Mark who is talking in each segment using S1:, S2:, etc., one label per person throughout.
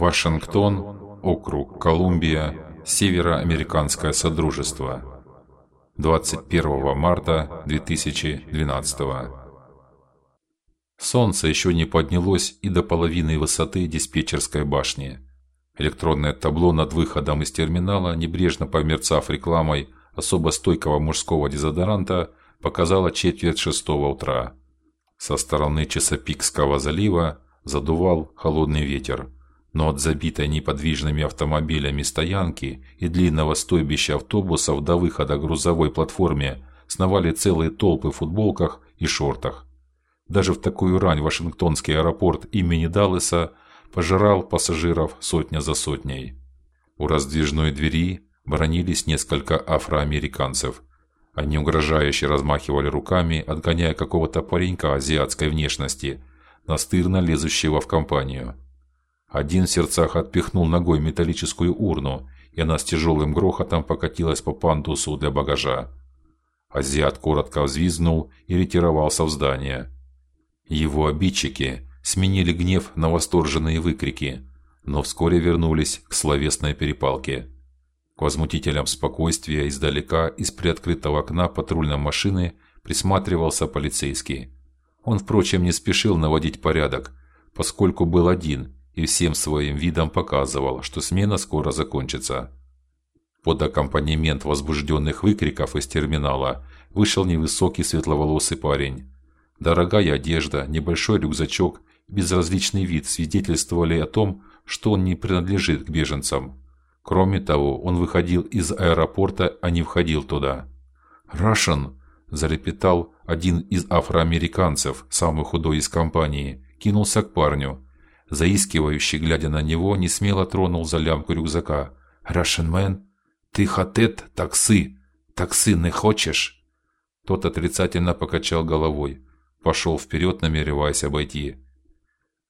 S1: Вашингтон, округ Колумбия, Североамериканское Содружество. 21 марта 2012 Солнце еще не поднялось и до половины высоты диспетчерской башни. Электронное табло над выходом из терминала, небрежно померцав рекламой особо стойкого мужского дезодоранта, показало четверть шестого утра. Со стороны Чесапикского залива задувал холодный ветер, но от забитой неподвижными автомобилями стоянки и длинного стойбища автобусов до выхода к грузовой платформе сновали целые толпы в футболках и шортах. Даже в такую рань Вашингтонский аэропорт имени Даллеса пожирал пассажиров сотня за сотней. У раздвижной двери бронились несколько афроамериканцев. Они угрожающе размахивали руками, отгоняя какого-то паренька азиатской внешности, настырно лезущего в компанию. Один в сердцах отпихнул ногой металлическую урну, и она с тяжелым грохотом покатилась по пандусу для багажа. Азиат коротко взвизгнул и ретировался в здание. Его обидчики сменили гнев на восторженные выкрики, но вскоре вернулись к словесной перепалке. К возмутителям спокойствия издалека из приоткрытого окна патрульной машины присматривался полицейский. Он, впрочем, не спешил наводить порядок, поскольку был один и всем своим видом показывал, что смена скоро закончится. Под аккомпанемент возбужденных выкриков из терминала вышел невысокий светловолосый парень. Дорогая одежда, небольшой рюкзачок, безразличный вид свидетельствовали о том, что он не принадлежит к беженцам. Кроме того, он выходил из аэропорта, а не входил туда. "Russian", зарепетал один из афроамериканцев, самый худой из компании, кинулся к парню. Заискивающий, глядя на него, не смело тронул за лямку рюкзака. "Russian man, ты хотет такси? Такси не хочешь?" Тот отрицательно покачал головой, пошел вперед, намереваясь обойти.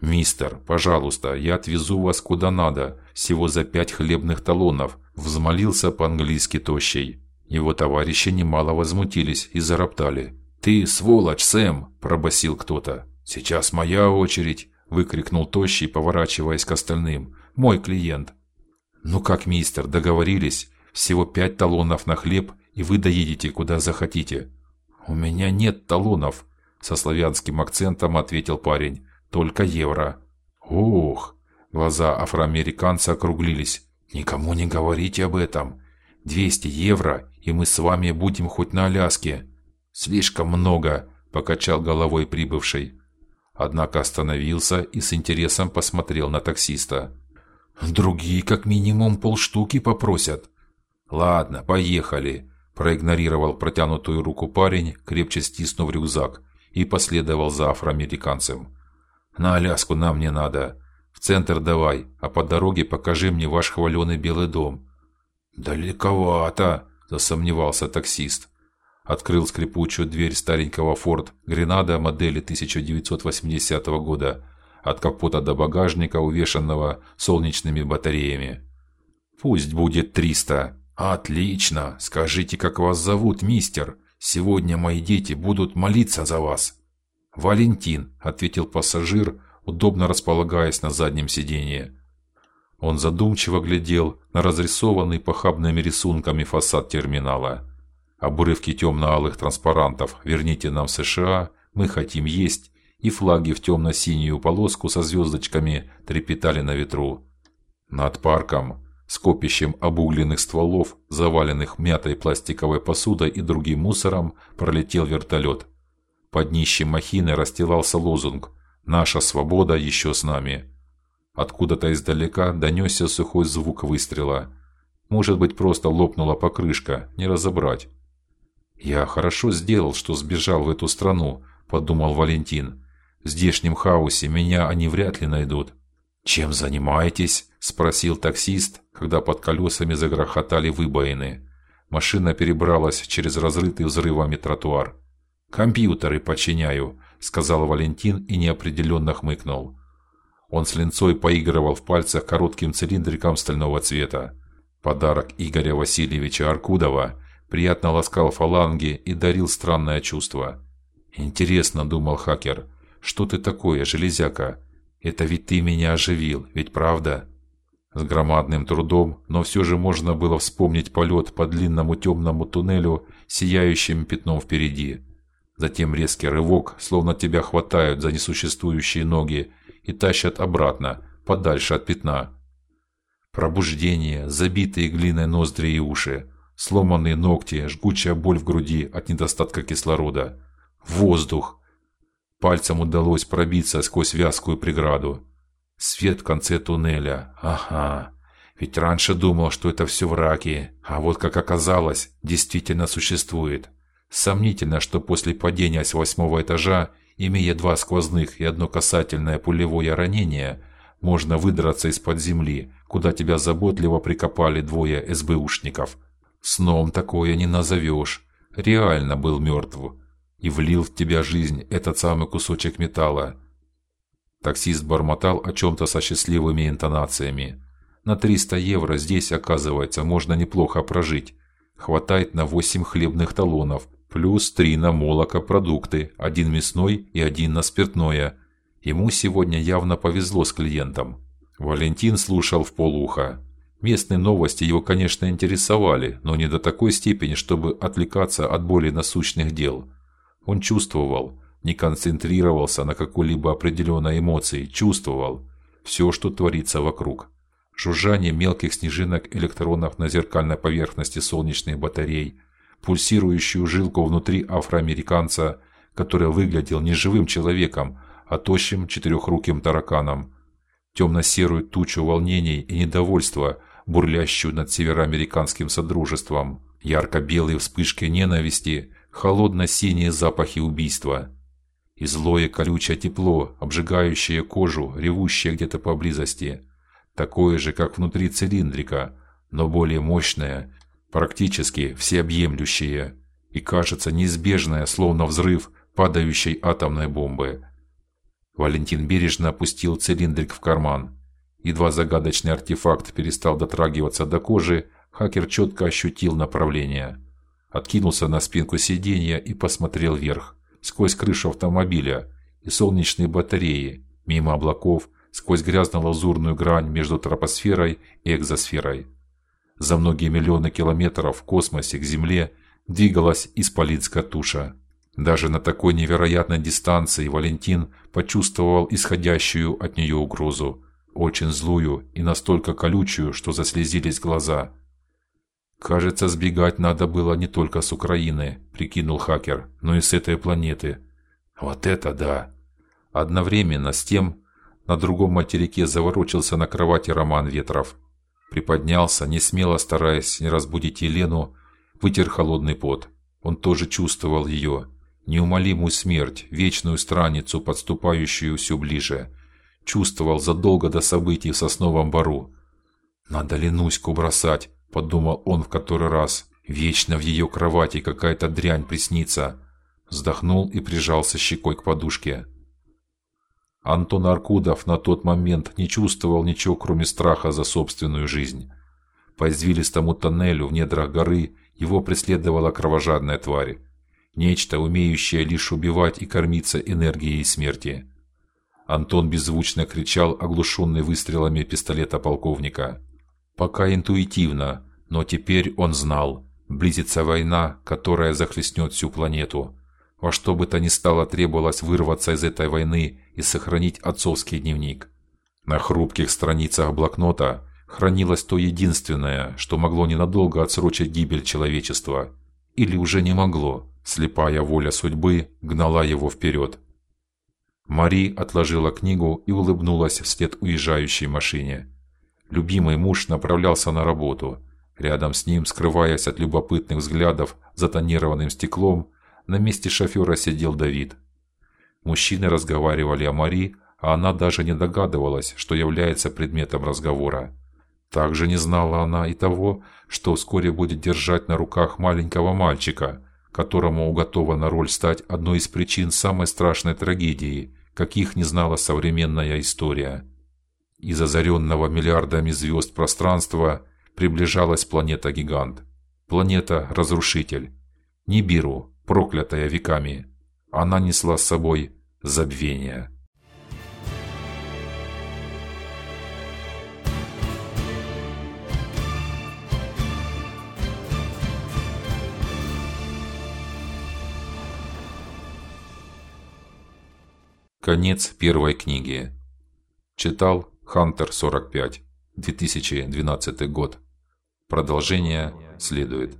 S1: Мистер, пожалуйста, я отвезу вас куда надо, всего за пять хлебных талонов, взмолился по-английски тощий. Его товарищи немало возмутились и зароптали. Ты сволочь, Сэм, пробасил кто-то. Сейчас моя очередь, выкрикнул тощий, поворачиваясь к остальным. Мой клиент. Ну как, мистер, договорились? Всего пять талонов на хлеб, и вы доедете куда захотите. У меня нет талонов, со славянским акцентом ответил парень только евро. Ух, глаза афроамериканца округлились. Никому не говорите об этом. 200 евро, и мы с вами будем хоть на Аляске. Слишком много, покачал головой прибывший. Однако остановился и с интересом посмотрел на таксиста. Другие как минимум полштуки попросят. Ладно, поехали, проигнорировал протянутую руку парень, крепче стиснув рюкзак, и последовал за афроамериканцем. На Аляску нам не надо. В центр давай, а по дороге покажи мне ваш хваленый белый дом. Далековато, засомневался таксист. Открыл скрипучую дверь старенького Ford Гренада модели 1980 года, от капота до багажника, увешанного солнечными батареями. Пусть будет триста. Отлично. Скажите, как вас зовут, мистер? Сегодня мои дети будут молиться за вас. Валентин, ответил пассажир, удобно располагаясь на заднем сиденье. Он задумчиво глядел на разрисованный похабными рисунками фасад терминала. Обрывки темно-алых транспарантов «Верните нам США», «Мы хотим есть» и флаги в темно-синюю полоску со звездочками трепетали на ветру. Над парком, скопищем обугленных стволов, заваленных мятой пластиковой посудой и другим мусором, пролетел вертолет. Под днищем махины расстилался лозунг: "Наша свобода еще с нами". Откуда-то издалека донесся сухой звук выстрела. Может быть, просто лопнула покрышка, не разобрать. Я хорошо сделал, что сбежал в эту страну, подумал Валентин. В здешнем хаосе меня они вряд ли найдут. Чем занимаетесь? спросил таксист, когда под колесами загрохотали выбоины. Машина перебралась через разрытый взрывами тротуар. Компьютеры починяю, сказал Валентин и неопределенно хмыкнул. Он с линцой поигрывал в пальцах коротким цилиндриком стального цвета. Подарок Игоря Васильевича Аркудова приятно ласкал фаланги и дарил странное чувство. Интересно, думал хакер, что ты такое, железяка? Это ведь ты меня оживил, ведь правда? С громадным трудом, но все же можно было вспомнить полет по длинному темному туннелю, сияющим пятном впереди. Затем резкий рывок, словно тебя хватают за несуществующие ноги и тащат обратно, подальше от пятна. Пробуждение, забитые глиной ноздри и уши, сломанные ногти, жгучая боль в груди от недостатка кислорода. Воздух. Пальцем удалось пробиться сквозь вязкую преграду. Свет в конце туннеля. Ага. Ведь раньше думал, что это все враки, а вот как оказалось, действительно существует. Сомнительно, что после падения с восьмого этажа, имея два сквозных и одно касательное пулевое ранение, можно выдраться из-под земли, куда тебя заботливо прикопали двое СБУшников. Сном такое не назовешь. Реально был мертв и влил в тебя жизнь этот самый кусочек металла. Таксист бормотал о чем то со счастливыми интонациями. На 300 евро здесь, оказывается, можно неплохо прожить. Хватает на 8 хлебных талонов, плюс 3 на молокопродукты, один мясной и один на спиртное. Ему сегодня явно повезло с клиентом. Валентин слушал в полуха. Местные новости его, конечно, интересовали, но не до такой степени, чтобы отвлекаться от более насущных дел. Он чувствовал, не концентрировался на какой-либо определенной эмоции, чувствовал все, что творится вокруг. Жужжание мелких снежинок электронов на зеркальной поверхности солнечных батарей, пульсирующую жилку внутри афроамериканца, который выглядел не живым человеком, а тощим четырехруким тараканом, темно-серую тучу волнений и недовольства, бурлящую над североамериканским содружеством, ярко-белые вспышки ненависти, холодно-синие запахи убийства и злое колючее тепло, обжигающее кожу, ревущее где-то поблизости, такое же, как внутри цилиндрика, но более мощное, практически всеобъемлющее и кажется неизбежное, словно взрыв падающей атомной бомбы. Валентин бережно опустил цилиндрик в карман. Едва загадочный артефакт перестал дотрагиваться до кожи, хакер четко ощутил направление. Откинулся на спинку сиденья и посмотрел вверх сквозь крышу автомобиля и солнечные батареи, мимо облаков, сквозь грязно-лазурную грань между тропосферой и экзосферой. За многие миллионы километров в космосе к Земле двигалась исполинская туша. Даже на такой невероятной дистанции Валентин почувствовал исходящую от нее угрозу, очень злую и настолько колючую, что заслезились глаза. Кажется, сбегать надо было не только с Украины, прикинул хакер, но и с этой планеты. Вот это да. Одновременно с тем на другом материке заворочился на кровати Роман Ветров. Приподнялся, не смело стараясь не разбудить Елену, вытер холодный пот. Он тоже чувствовал ее, неумолимую смерть, вечную страницу, подступающую все ближе. Чувствовал задолго до событий в сосновом бору. Надо ли Нуську бросать? подумал он в который раз. Вечно в ее кровати какая-то дрянь приснится. Вздохнул и прижался щекой к подушке. Антон Аркудов на тот момент не чувствовал ничего, кроме страха за собственную жизнь. По извилистому тоннелю в недрах горы его преследовала кровожадная тварь, нечто умеющее лишь убивать и кормиться энергией смерти. Антон беззвучно кричал, оглушенный выстрелами пистолета полковника. Пока интуитивно, но теперь он знал, близится война, которая захлестнет всю планету. Во что бы то ни стало требовалось вырваться из этой войны и сохранить отцовский дневник. На хрупких страницах блокнота хранилось то единственное, что могло ненадолго отсрочить гибель человечества, или уже не могло. Слепая воля судьбы гнала его вперед. Мари отложила книгу и улыбнулась вслед уезжающей машине. Любимый муж направлялся на работу. Рядом с ним, скрываясь от любопытных взглядов за тонированным стеклом, на месте шофера сидел Давид. Мужчины разговаривали о Мари, а она даже не догадывалась, что является предметом разговора. Также не знала она и того, что вскоре будет держать на руках маленького мальчика, которому уготована роль стать одной из причин самой страшной трагедии, каких не знала современная история. Из озаренного миллиардами звезд пространства приближалась планета-гигант. Планета-разрушитель. Нибиру, проклятая веками. Она несла с собой забвение. Конец первой книги. Читал Хантер 45. 2012 год. Продолжение следует.